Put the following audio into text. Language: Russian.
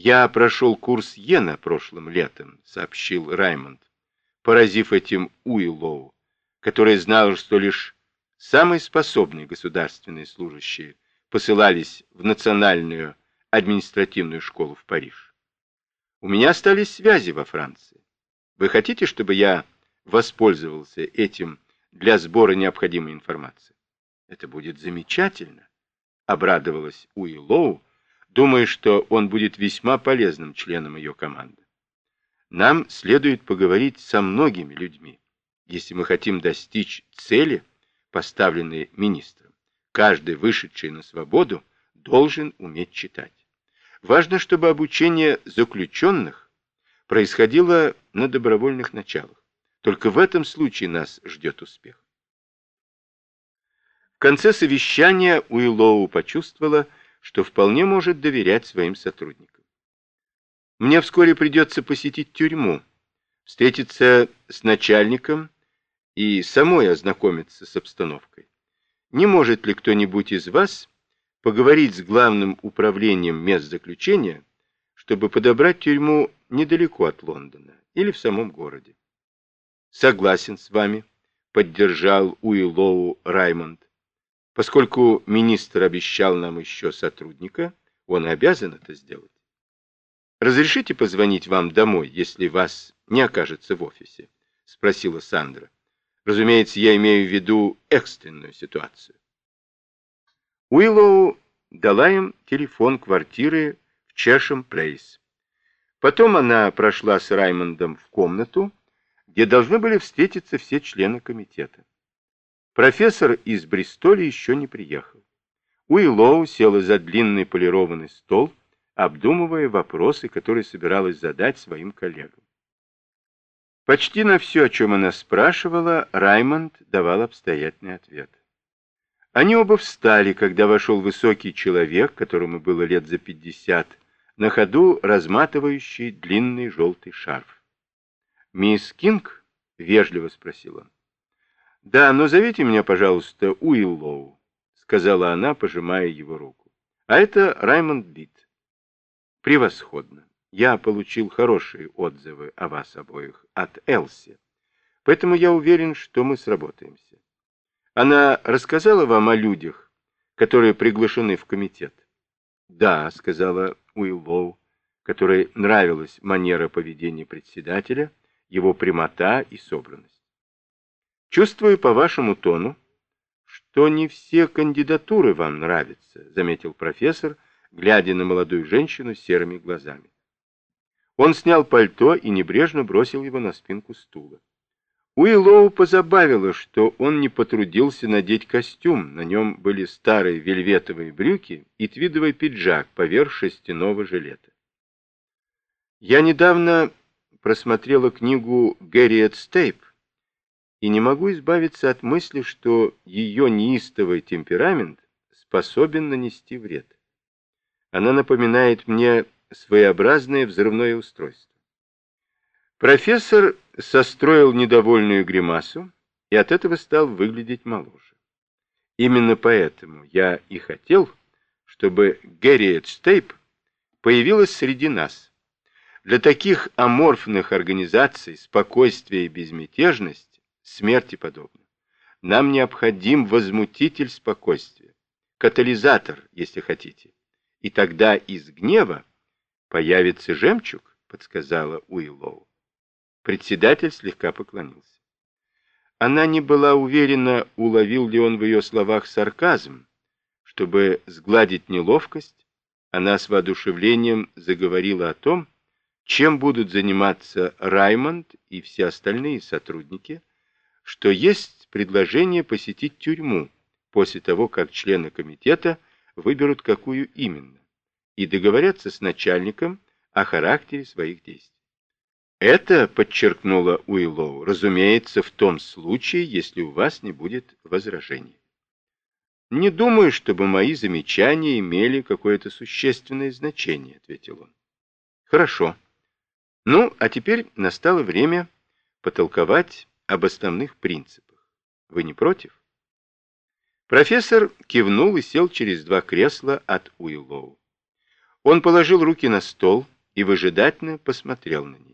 «Я прошел курс Йена прошлым летом», — сообщил Раймонд, поразив этим Уиллоу, который знал, что лишь самые способные государственные служащие посылались в национальную административную школу в Париж. У меня остались связи во Франции. Вы хотите, чтобы я воспользовался этим для сбора необходимой информации? Это будет замечательно, обрадовалась Уиллоу, думая, что он будет весьма полезным членом ее команды. Нам следует поговорить со многими людьми, если мы хотим достичь цели, поставленной министром. Каждый, вышедший на свободу, должен уметь читать. Важно, чтобы обучение заключенных происходило на добровольных началах. Только в этом случае нас ждет успех. В конце совещания Уиллоу почувствовала, что вполне может доверять своим сотрудникам. Мне вскоре придется посетить тюрьму, встретиться с начальником и самой ознакомиться с обстановкой. Не может ли кто-нибудь из вас поговорить с главным управлением мест заключения, чтобы подобрать тюрьму недалеко от Лондона или в самом городе? Согласен с вами, поддержал Уиллоу Раймонд. Поскольку министр обещал нам еще сотрудника, он обязан это сделать. «Разрешите позвонить вам домой, если вас не окажется в офисе?» — спросила Сандра. «Разумеется, я имею в виду экстренную ситуацию». Уиллоу дала им телефон квартиры в Чешем Плейс. Потом она прошла с Раймондом в комнату, где должны были встретиться все члены комитета. Профессор из Бристоля еще не приехал. Уиллоу села за длинный полированный стол, обдумывая вопросы, которые собиралась задать своим коллегам. Почти на все, о чем она спрашивала, Раймонд давал обстоятельный ответ. Они оба встали, когда вошел высокий человек, которому было лет за пятьдесят, на ходу разматывающий длинный желтый шарф. «Мисс Кинг?» — вежливо спросил он. «Да, но зовите меня, пожалуйста, Уиллоу», — сказала она, пожимая его руку. «А это Раймонд Бит». «Превосходно. Я получил хорошие отзывы о вас обоих от Элси, поэтому я уверен, что мы сработаемся. Она рассказала вам о людях, которые приглашены в комитет?» «Да», — сказала Уиллоу, которой нравилась манера поведения председателя, его прямота и собранность. Чувствую по вашему тону, что не все кандидатуры вам нравятся, заметил профессор, глядя на молодую женщину серыми глазами. Он снял пальто и небрежно бросил его на спинку стула. Уиллоу позабавило, что он не потрудился надеть костюм. На нем были старые вельветовые брюки и твидовый пиджак поверх шерстяного жилета. Я недавно просмотрела книгу Гэриет Стейп и не могу избавиться от мысли, что ее неистовый темперамент способен нанести вред. Она напоминает мне своеобразное взрывное устройство. Профессор состроил недовольную гримасу и от этого стал выглядеть моложе. Именно поэтому я и хотел, чтобы Гэрриет Стейп появилась среди нас. Для таких аморфных организаций спокойствие и безмятежность смерти подобно. Нам необходим возмутитель спокойствия, катализатор, если хотите. И тогда из гнева появится жемчуг, подсказала Уиллоу. Председатель слегка поклонился. Она не была уверена, уловил ли он в ее словах сарказм. Чтобы сгладить неловкость, она с воодушевлением заговорила о том, чем будут заниматься Раймонд и все остальные сотрудники, что есть предложение посетить тюрьму после того, как члены комитета выберут какую именно, и договорятся с начальником о характере своих действий. Это, подчеркнула Уиллоу, разумеется, в том случае, если у вас не будет возражений. Не думаю, чтобы мои замечания имели какое-то существенное значение, ответил он. Хорошо. Ну, а теперь настало время потолковать об основных принципах. Вы не против? Профессор кивнул и сел через два кресла от Уиллоу. Он положил руки на стол и выжидательно посмотрел на нее.